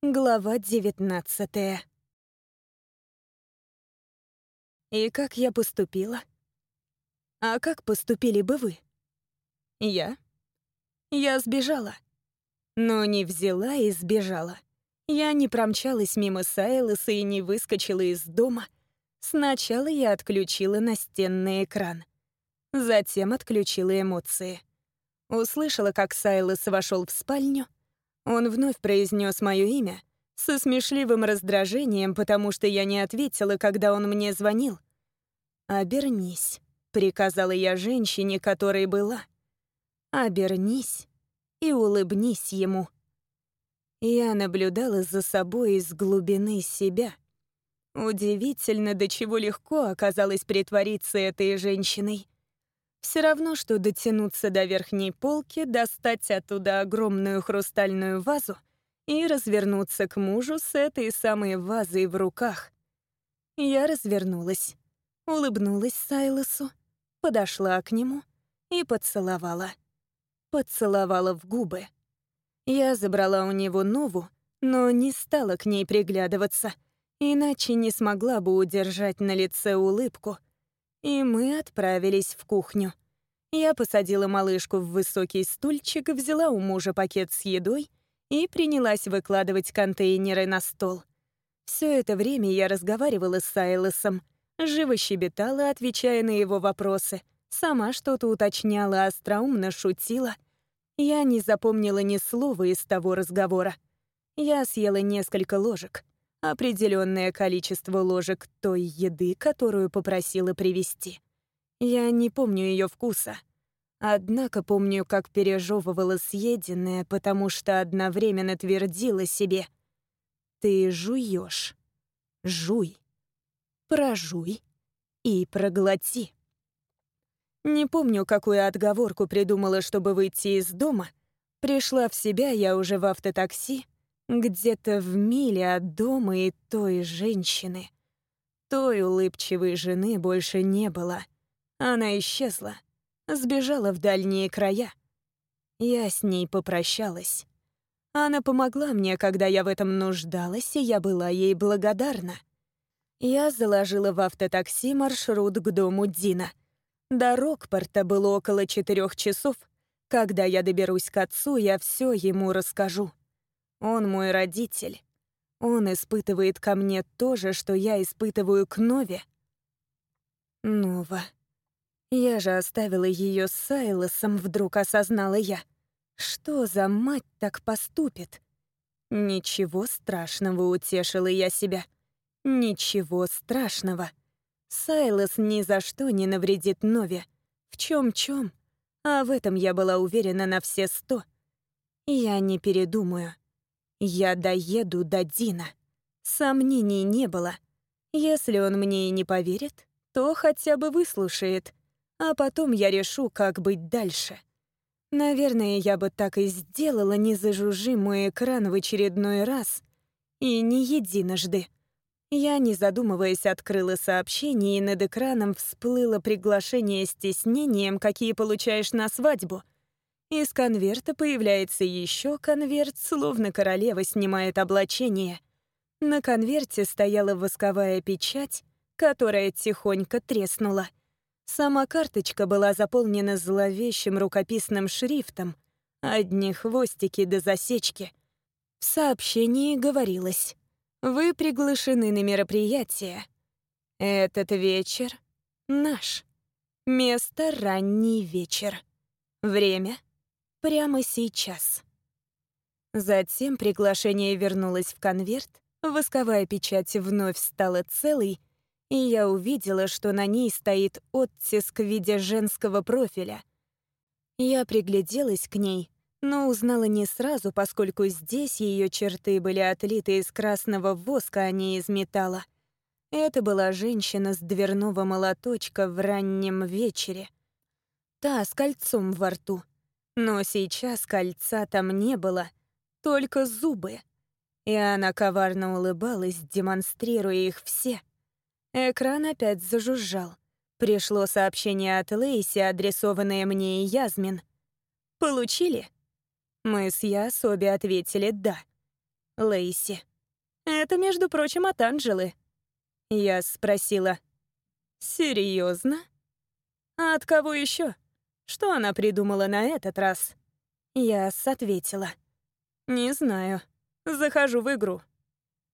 Глава девятнадцатая. И как я поступила? А как поступили бы вы? Я? Я сбежала. Но не взяла и сбежала. Я не промчалась мимо Сайлоса и не выскочила из дома. Сначала я отключила настенный экран. Затем отключила эмоции. Услышала, как Сайлос вошел в спальню — он вновь произнес мое имя со смешливым раздражением, потому что я не ответила, когда он мне звонил. «Обернись», — приказала я женщине, которой была. «Обернись и улыбнись ему». Я наблюдала за собой из глубины себя. Удивительно, до чего легко оказалось притвориться этой женщиной. Все равно, что дотянуться до верхней полки, достать оттуда огромную хрустальную вазу и развернуться к мужу с этой самой вазой в руках. Я развернулась, улыбнулась Сайлосу, подошла к нему и поцеловала. Поцеловала в губы. Я забрала у него нову, но не стала к ней приглядываться, иначе не смогла бы удержать на лице улыбку — и мы отправились в кухню. Я посадила малышку в высокий стульчик, взяла у мужа пакет с едой и принялась выкладывать контейнеры на стол. Все это время я разговаривала с Сайлосом, живо щебетала, отвечая на его вопросы, сама что-то уточняла, остроумно шутила. Я не запомнила ни слова из того разговора. Я съела несколько ложек — определенное количество ложек той еды, которую попросила привезти. Я не помню ее вкуса. Однако помню, как пережевывала съеденное, потому что одновременно твердила себе «Ты жуешь, жуй, прожуй и проглоти». Не помню, какую отговорку придумала, чтобы выйти из дома. Пришла в себя я уже в автотакси, где-то в миле от дома и той женщины. Той улыбчивой жены больше не было. Она исчезла, сбежала в дальние края. Я с ней попрощалась. Она помогла мне, когда я в этом нуждалась, и я была ей благодарна. Я заложила в автотакси маршрут к дому Дина. До Рокпорта было около четырех часов. Когда я доберусь к отцу, я все ему расскажу. Он мой родитель. Он испытывает ко мне то же, что я испытываю к Нове. Нова. Я же оставила ее с Сайлосом, вдруг осознала я. Что за мать так поступит? Ничего страшного, утешила я себя. Ничего страшного. Сайлос ни за что не навредит Нове. В чем-чем, а в этом я была уверена на все сто. Я не передумаю. Я доеду до Дина. Сомнений не было. Если он мне и не поверит, то хотя бы выслушает, а потом я решу, как быть дальше. Наверное, я бы так и сделала, не зажужжи мой экран в очередной раз. И не единожды. Я, не задумываясь, открыла сообщение, и над экраном всплыло приглашение с тиснением, какие получаешь на свадьбу — из конверта появляется еще конверт, словно королева снимает облачение. На конверте стояла восковая печать, которая тихонько треснула. Сама карточка была заполнена зловещим рукописным шрифтом, одни хвостики до засечки. В сообщении говорилось «Вы приглашены на мероприятие. Этот вечер наш. Место — ранний вечер. Время — Прямо сейчас. Затем приглашение вернулось в конверт, восковая печать вновь стала целой, и я увидела, что на ней стоит оттиск в виде женского профиля. Я пригляделась к ней, но узнала не сразу, поскольку здесь ее черты были отлиты из красного воска, а не из металла. Это была женщина с дверного молоточка в раннем вечере. Та с кольцом во рту — но сейчас кольца там не было, только зубы. И она коварно улыбалась, демонстрируя их все. Экран опять зажужжал. Пришло сообщение от Лейси, адресованное мне и Язмин. «Получили?» Мы с Яс обе ответили «да». Лейси. Это, между прочим, от Анжелы. Я спросила. Серьезно? А от кого еще? Что она придумала на этот раз? Я ответила. Не знаю. Захожу в игру.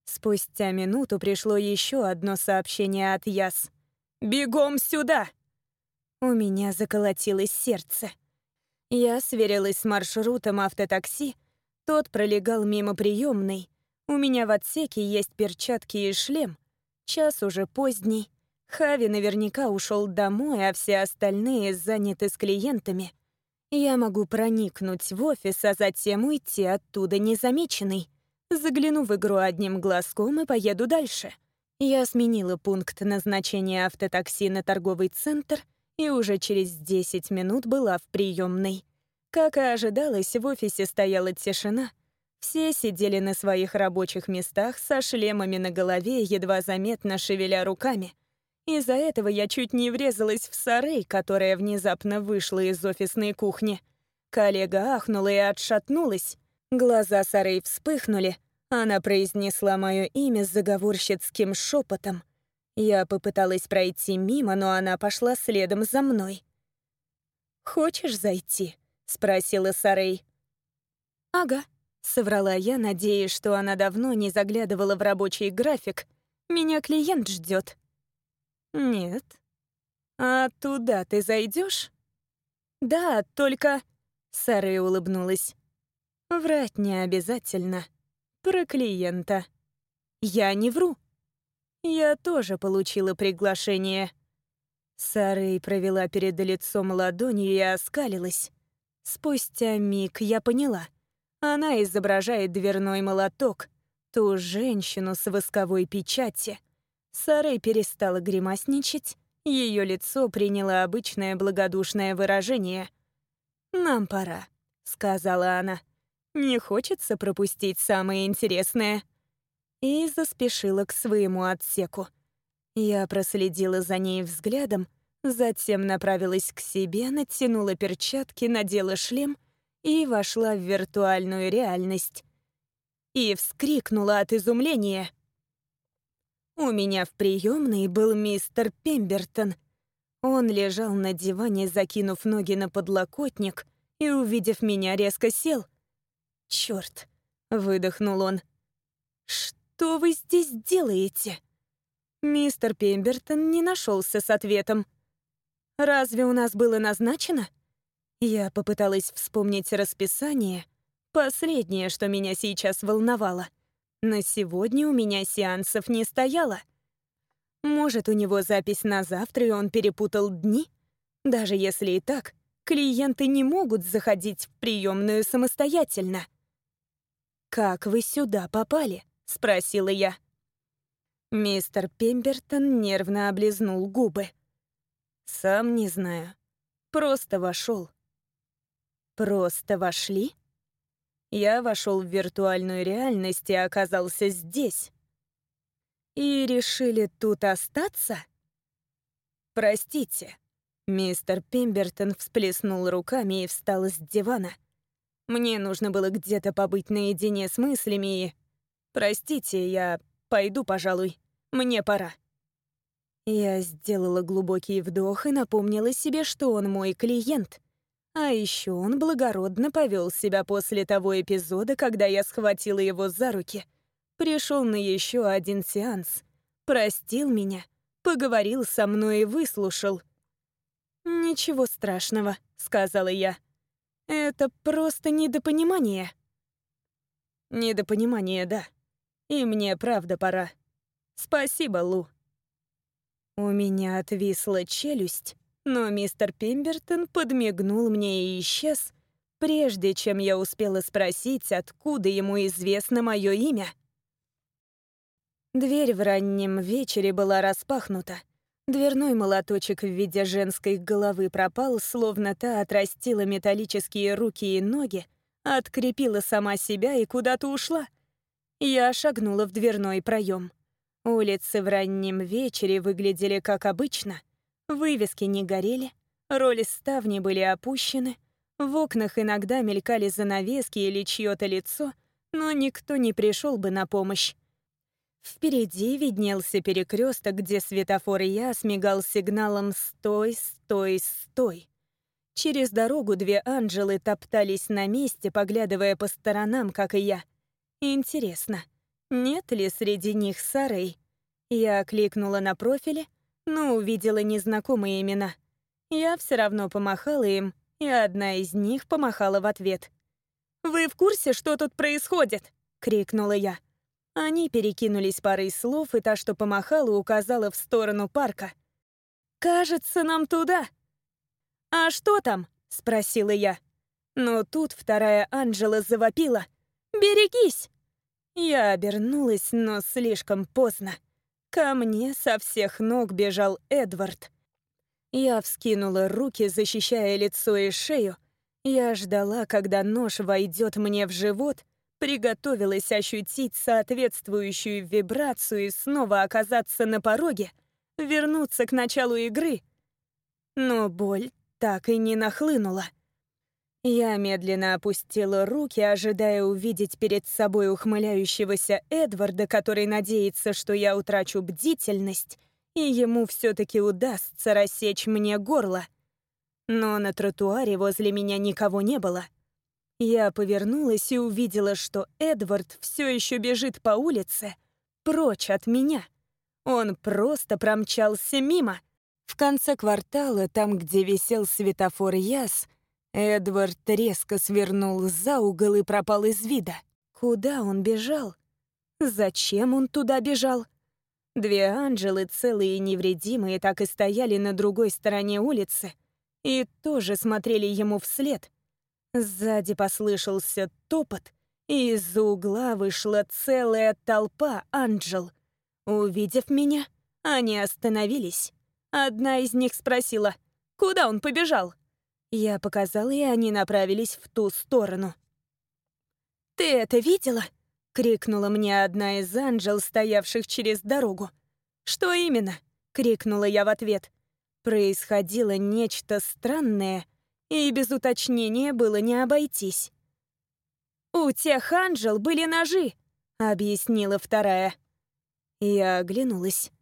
Спустя минуту пришло еще одно сообщение от Яс. «Бегом сюда!» У меня заколотилось сердце. Я сверилась с маршрутом автотакси. Тот пролегал мимо приемной. У меня в отсеке есть перчатки и шлем. Час уже поздний. Хави наверняка ушел домой, а все остальные заняты с клиентами. Я могу проникнуть в офис, а затем уйти оттуда незамеченной. Загляну в игру одним глазком и поеду дальше. Я сменила пункт назначения автотакси на торговый центр и уже через 10 минут была в приемной. Как и ожидалось, в офисе стояла тишина. Все сидели на своих рабочих местах со шлемами на голове, едва заметно шевеля руками. Из-за этого я чуть не врезалась в Сарей, которая внезапно вышла из офисной кухни. Коллега ахнула и отшатнулась. Глаза Сарей вспыхнули. Она произнесла мое имя с заговорщицким шепотом. Я попыталась пройти мимо, но она пошла следом за мной. «Хочешь зайти?» — спросила Сарей. «Ага», — соврала я, надеясь, что она давно не заглядывала в рабочий график. «Меня клиент ждет. «Нет». «А туда ты зайдешь? «Да, только...» — Сарей улыбнулась. «Врать не обязательно. Про клиента. Я не вру. Я тоже получила приглашение». Сарей провела перед лицом ладонью и оскалилась. Спустя миг я поняла. Она изображает дверной молоток, ту женщину с восковой печати. Сарей перестала гримасничать, ее лицо приняло обычное благодушное выражение. «Нам пора», — сказала она. «Не хочется пропустить самое интересное». И заспешила к своему отсеку. Я проследила за ней взглядом, затем направилась к себе, натянула перчатки, надела шлем и вошла в виртуальную реальность. И вскрикнула от изумления. У меня в приемной был мистер Пембертон. Он лежал на диване, закинув ноги на подлокотник, и, увидев меня, резко сел. «Чёрт!» — выдохнул он. «Что вы здесь делаете?» Мистер Пембертон не нашелся с ответом. «Разве у нас было назначено?» Я попыталась вспомнить расписание, последнее, что меня сейчас волновало. На сегодня у меня сеансов не стояло. Может, у него запись на завтра, и он перепутал дни? Даже если и так, клиенты не могут заходить в приемную самостоятельно. «Как вы сюда попали?» — спросила я. Мистер Пембертон нервно облизнул губы. «Сам не знаю. Просто вошел». «Просто вошли?» Я вошел в виртуальную реальность и оказался здесь. И решили тут остаться? Простите. Мистер Пембертон всплеснул руками и встал с дивана. Мне нужно было где-то побыть наедине с мыслями и... Простите, я пойду, пожалуй. Мне пора. Я сделала глубокий вдох и напомнила себе, что он мой клиент. А еще он благородно повел себя после того эпизода, когда я схватила его за руки. Пришел на еще один сеанс. Простил меня, поговорил со мной и выслушал. «Ничего страшного», — сказала я. «Это просто недопонимание». «Недопонимание, да. И мне правда пора. Спасибо, Лу». У меня отвисла челюсть, но мистер Пембертон подмигнул мне и исчез, прежде чем я успела спросить, откуда ему известно мое имя. Дверь в раннем вечере была распахнута. Дверной молоточек в виде женской головы пропал, словно та отрастила металлические руки и ноги, открепила сама себя и куда-то ушла. Я шагнула в дверной проем. Улицы в раннем вечере выглядели как обычно — Вывески не горели, роли ставни были опущены, в окнах иногда мелькали занавески или чьё-то лицо, но никто не пришел бы на помощь. Впереди виднелся перекресток, где светофор я смигал сигналом «Стой, стой, стой». Через дорогу две Анжелы топтались на месте, поглядывая по сторонам, как и я. Интересно, нет ли среди них Сарей? Я кликнула на профиле, но увидела незнакомые имена. Я все равно помахала им, и одна из них помахала в ответ. «Вы в курсе, что тут происходит?» — крикнула я. Они перекинулись парой слов, и та, что помахала, указала в сторону парка. «Кажется, нам туда». «А что там?» — спросила я. Но тут вторая Анжела завопила. «Берегись!» Я обернулась, но слишком поздно. Ко мне со всех ног бежал Эдвард. Я вскинула руки, защищая лицо и шею. Я ждала, когда нож войдет мне в живот, приготовилась ощутить соответствующую вибрацию и снова оказаться на пороге, вернуться к началу игры. Но боль так и не нахлынула. Я медленно опустила руки, ожидая увидеть перед собой ухмыляющегося Эдварда, который надеется, что я утрачу бдительность, и ему все-таки удастся рассечь мне горло. Но на тротуаре возле меня никого не было. Я повернулась и увидела, что Эдвард все еще бежит по улице, прочь от меня. Он просто промчался мимо. В конце квартала, там, где висел светофор Яс, Эдвард резко свернул за угол и пропал из вида. Куда он бежал? Зачем он туда бежал? Две Анжелы, целые и невредимые, так и стояли на другой стороне улицы и тоже смотрели ему вслед. Сзади послышался топот, и из-за угла вышла целая толпа Анжел. Увидев меня, они остановились. Одна из них спросила, куда он побежал? Я показала, и они направились в ту сторону. «Ты это видела?» — крикнула мне одна из Анжел, стоявших через дорогу. «Что именно?» — крикнула я в ответ. Происходило нечто странное, и без уточнения было не обойтись. «У тех Анжел были ножи», — объяснила вторая. Я оглянулась.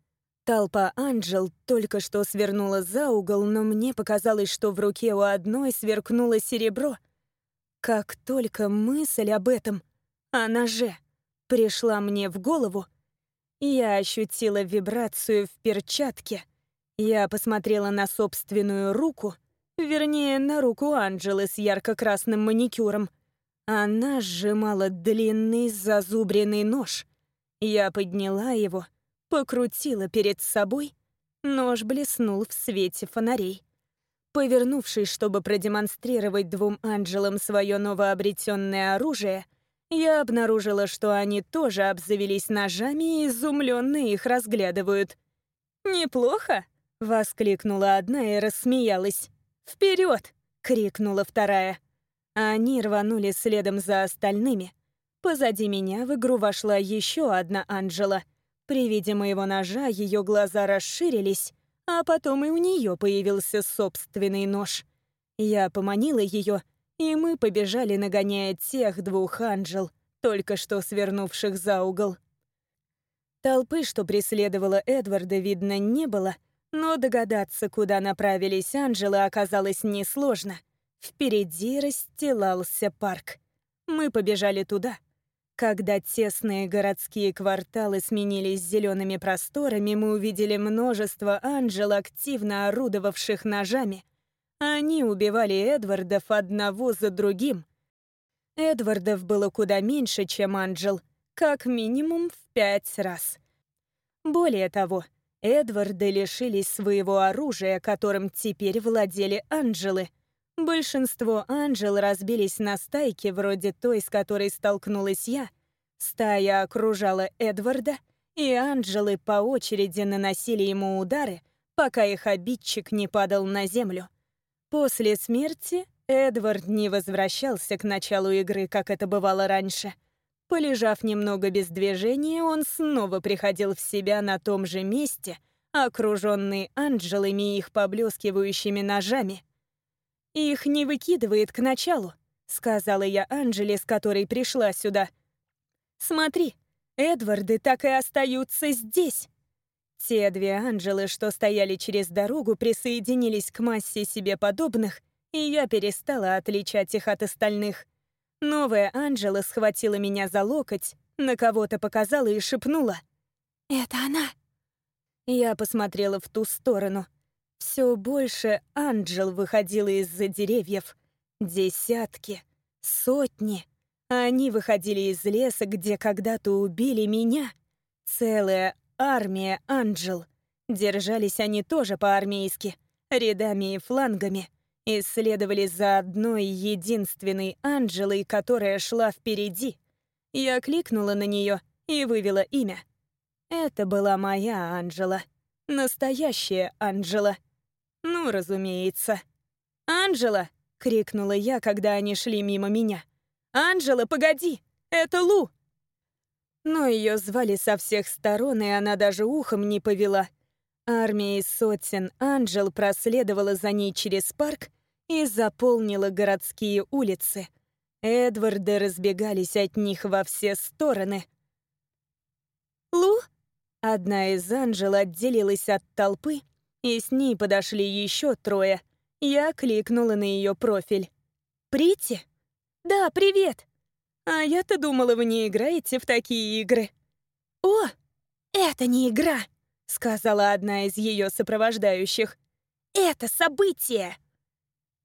Толпа Анджел только что свернула за угол, но мне показалось, что в руке у одной сверкнуло серебро. Как только мысль об этом, о ноже, пришла мне в голову, я ощутила вибрацию в перчатке. Я посмотрела на собственную руку, вернее, на руку Анджелы с ярко-красным маникюром. Она сжимала длинный зазубренный нож. Я подняла его — покрутила перед собой, нож блеснул в свете фонарей. Повернувшись, чтобы продемонстрировать двум ангелам свое новообретенное оружие, я обнаружила, что они тоже обзавелись ножами и изумленно их разглядывают. «Неплохо!» — воскликнула одна и рассмеялась. «Вперед!» — крикнула вторая. Они рванули следом за остальными. Позади меня в игру вошла еще одна Анжела — при виде моего ножа ее глаза расширились, а потом и у нее появился собственный нож. Я поманила ее, и мы побежали, нагоняя тех двух анжел, только что свернувших за угол. Толпы, что преследовала Эдварда, видно, не было, но догадаться, куда направились анжелы, оказалось несложно. Впереди расстилался парк. Мы побежали туда — когда тесные городские кварталы сменились зелеными просторами, мы увидели множество анжел, активно орудовавших ножами. Они убивали Эдвардов одного за другим. Эдвардов было куда меньше, чем Анджел, как минимум в пять раз. Более того, Эдварды лишились своего оружия, которым теперь владели Анджелы — Большинство Анжел разбились на стайки, вроде той, с которой столкнулась я. Стая окружала Эдварда, и Анжелы по очереди наносили ему удары, пока их обидчик не падал на землю. После смерти Эдвард не возвращался к началу игры, как это бывало раньше. Полежав немного без движения, он снова приходил в себя на том же месте, окруженный Анжелами и их поблескивающими ножами — «Их не выкидывает к началу», — сказала я Анжеле, с которой пришла сюда. Смотри, Эдварды так и остаются здесь. Те две Анжелы, что стояли через дорогу, присоединились к массе себе подобных, и я перестала отличать их от остальных. Новая Анжела схватила меня за локоть, на кого-то показала и шепнула. «Это она!» Я посмотрела в ту сторону. Все больше Анджел выходило из-за деревьев. Десятки, сотни. Они выходили из леса, где когда-то убили меня. Целая армия Анджел. Держались они тоже по-армейски, рядами и флангами. Исследовали за одной единственной Анджелой, которая шла впереди. Я кликнула на нее и вывела имя. Это была моя Анджела. Настоящая Анджела. Ну, разумеется. «Анджела!» — крикнула я, когда они шли мимо меня. «Анджела, погоди! Это Лу!» Но ее звали со всех сторон, и она даже ухом не повела. Армия из сотен Анджел проследовала за ней через парк и заполнила городские улицы. Эдварды разбегались от них во все стороны. «Лу?» Одна из Анджел отделилась от толпы и с ней подошли еще трое. Я кликнула на ее профиль. «Прити?» «Да, привет!» «А я-то думала, вы не играете в такие игры». «О, это не игра!» — сказала одна из ее сопровождающих. «Это событие!»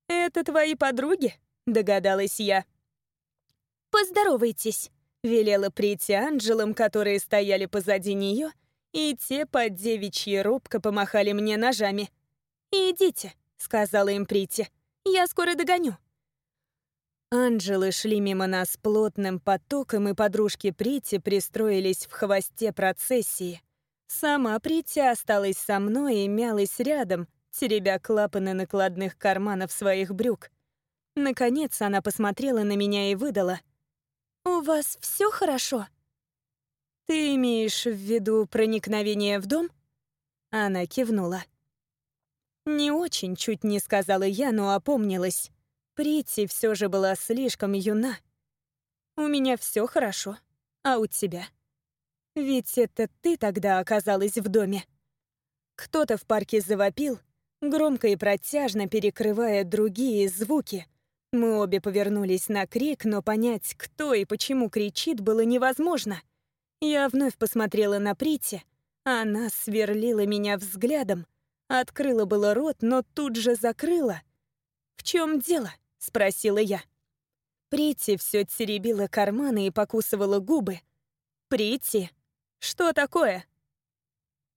«Это твои подруги?» — догадалась я. «Поздоровайтесь», — велела Прити Анджелам, которые стояли позади нее, — и те под девичьи робко помахали мне ножами. «Идите», — сказала им Прити, — «я скоро догоню». Анджелы шли мимо нас плотным потоком, и подружки Прити пристроились в хвосте процессии. Сама Прити осталась со мной и мялась рядом, теребя клапаны накладных карманов своих брюк. Наконец она посмотрела на меня и выдала. «У вас все хорошо?» «Ты имеешь в виду проникновение в дом?» Она кивнула. «Не очень, чуть не сказала я, но опомнилась. Прити все же была слишком юна. У меня все хорошо, а у тебя? Ведь это ты тогда оказалась в доме». Кто-то в парке завопил, громко и протяжно перекрывая другие звуки. Мы обе повернулись на крик, но понять, кто и почему кричит, было невозможно — я вновь посмотрела на Прити. Она сверлила меня взглядом. Открыла было рот, но тут же закрыла. «В чем дело?» — спросила я. Прити все теребила карманы и покусывала губы. «Прити, что такое?»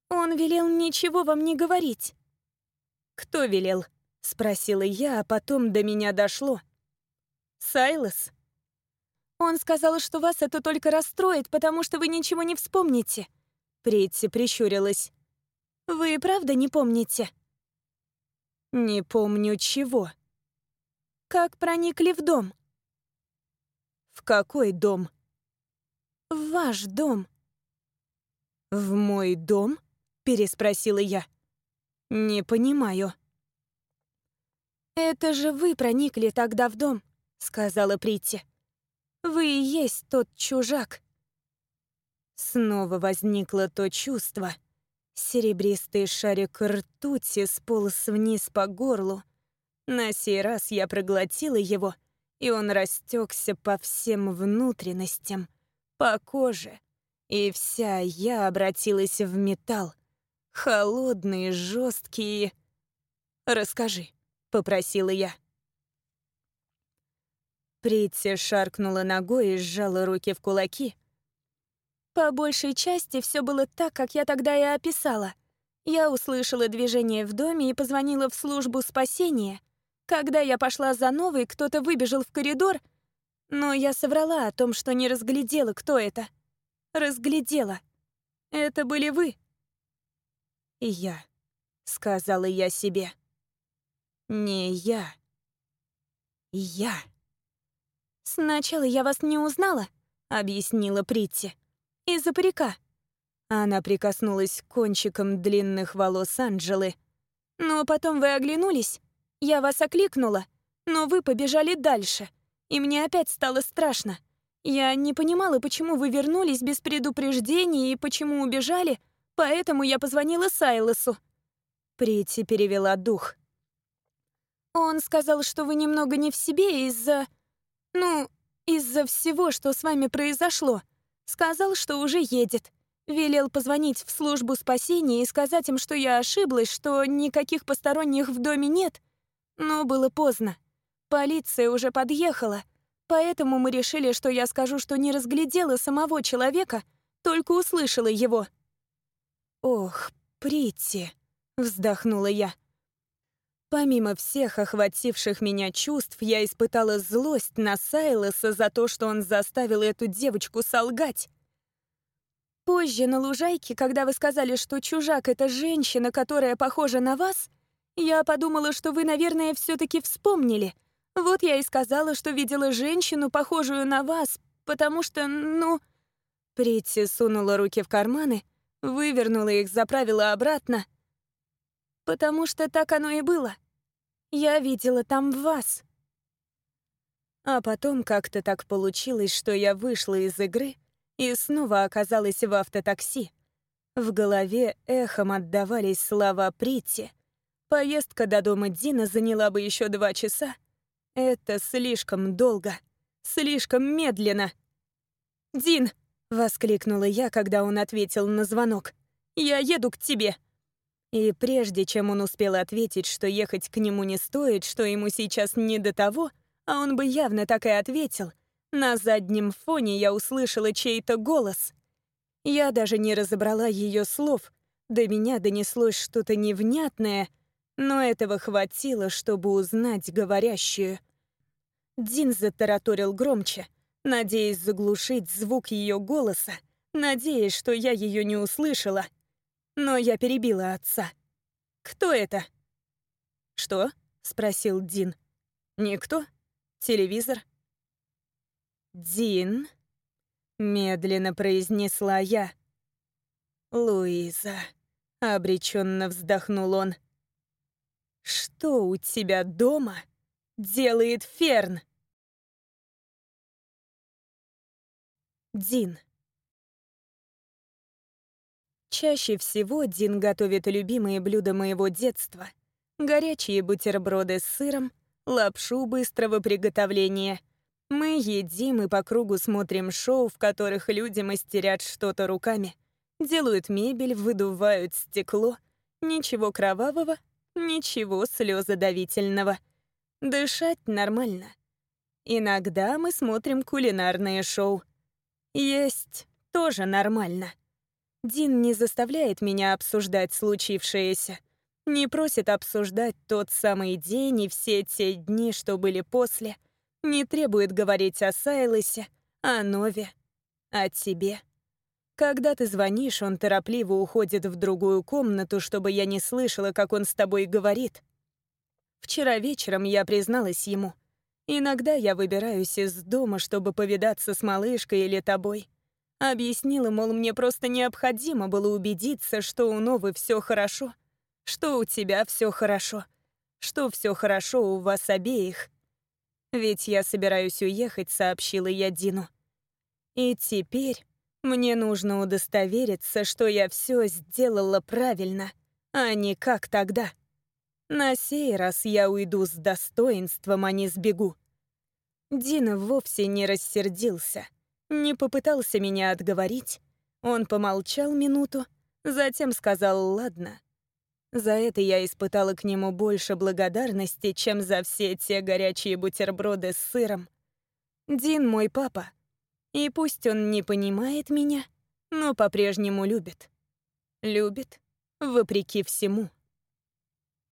«Он велел ничего вам не говорить». «Кто велел?» — спросила я, а потом до меня дошло. «Сайлос?» Он сказал, что вас это только расстроит, потому что вы ничего не вспомните. Притти прищурилась. Вы правда не помните? Не помню чего. Как проникли в дом? В какой дом? В ваш дом. В мой дом? Переспросила я. Не понимаю. Это же вы проникли тогда в дом, сказала Притти. Вы и есть тот чужак. Снова возникло то чувство. Серебристый шарик ртути сполз вниз по горлу. На сей раз я проглотила его, и он растекся по всем внутренностям, по коже. И вся я обратилась в металл. Холодный, жесткий. «Расскажи», — попросила я. Притти шаркнула ногой и сжала руки в кулаки. По большей части все было так, как я тогда и описала. Я услышала движение в доме и позвонила в службу спасения. Когда я пошла за новой, кто-то выбежал в коридор, но я соврала о том, что не разглядела, кто это. Разглядела. Это были вы. «Я», — сказала я себе. «Не я. Я». «Сначала я вас не узнала», — объяснила Притти. «Из-за парика». Она прикоснулась кончиком длинных волос Анджелы. «Но потом вы оглянулись. Я вас окликнула, но вы побежали дальше, и мне опять стало страшно. Я не понимала, почему вы вернулись без предупреждения и почему убежали, поэтому я позвонила Сайлосу». Прити перевела дух. «Он сказал, что вы немного не в себе из-за... ну, из-за всего, что с вами произошло. Сказал, что уже едет. Велел позвонить в службу спасения и сказать им, что я ошиблась, что никаких посторонних в доме нет. Но было поздно. Полиция уже подъехала, поэтому мы решили, что я скажу, что не разглядела самого человека, только услышала его. «Ох, Притти», — вздохнула я. Помимо всех охвативших меня чувств, я испытала злость на Сайлоса за то, что он заставил эту девочку солгать. Позже на лужайке, когда вы сказали, что чужак — это женщина, которая похожа на вас, я подумала, что вы, наверное, все таки вспомнили. Вот я и сказала, что видела женщину, похожую на вас, потому что, ну... Притти сунула руки в карманы, вывернула их, заправила обратно. Потому что так оно и было. Я видела там вас. А потом как-то так получилось, что я вышла из игры — и снова оказалась в автотакси. В голове эхом отдавались слова Притти. Поездка до дома Дина заняла бы еще два часа. Это слишком долго, слишком медленно. «Дин!» — воскликнула я, когда он ответил на звонок. «Я еду к тебе!» И прежде чем он успел ответить, что ехать к нему не стоит, что ему сейчас не до того, а он бы явно так и ответил, на заднем фоне я услышала чей-то голос. Я даже не разобрала ее слов. До меня донеслось что-то невнятное, но этого хватило, чтобы узнать говорящую. Дин затараторил громче, надеясь заглушить звук ее голоса, надеясь, что я ее не услышала. Но я перебила отца. «Кто это?» «Что?» — спросил Дин. «Никто? Телевизор?» «Дин», — медленно произнесла я. «Луиза», — обреченно вздохнул он. «Что у тебя дома делает Ферн?» Дин. Чаще всего Дин готовит любимые блюда моего детства. Горячие бутерброды с сыром, лапшу быстрого приготовления — мы едим и по кругу смотрим шоу, в которых люди мастерят что-то руками. Делают мебель, выдувают стекло. Ничего кровавого, ничего слезодавительного. Дышать нормально. Иногда мы смотрим кулинарные шоу. Есть тоже нормально. Дин не заставляет меня обсуждать случившееся. Не просит обсуждать тот самый день и все те дни, что были после — не требует говорить о Сайлосе, о Нове, о тебе. Когда ты звонишь, он торопливо уходит в другую комнату, чтобы я не слышала, как он с тобой говорит. Вчера вечером я призналась ему. Иногда я выбираюсь из дома, чтобы повидаться с малышкой или тобой. Объяснила, мол, мне просто необходимо было убедиться, что у Новы все хорошо, что у тебя все хорошо, что все хорошо у вас обеих — ведь я собираюсь уехать, сообщила я Дину. И теперь мне нужно удостовериться, что я все сделала правильно, а не как тогда. На сей раз я уйду с достоинством, а не сбегу. Дина вовсе не рассердился, не попытался меня отговорить. Он помолчал минуту, затем сказал «ладно». За это я испытала к нему больше благодарности, чем за все те горячие бутерброды с сыром. Дин мой папа. И пусть он не понимает меня, но по-прежнему любит. Любит, вопреки всему.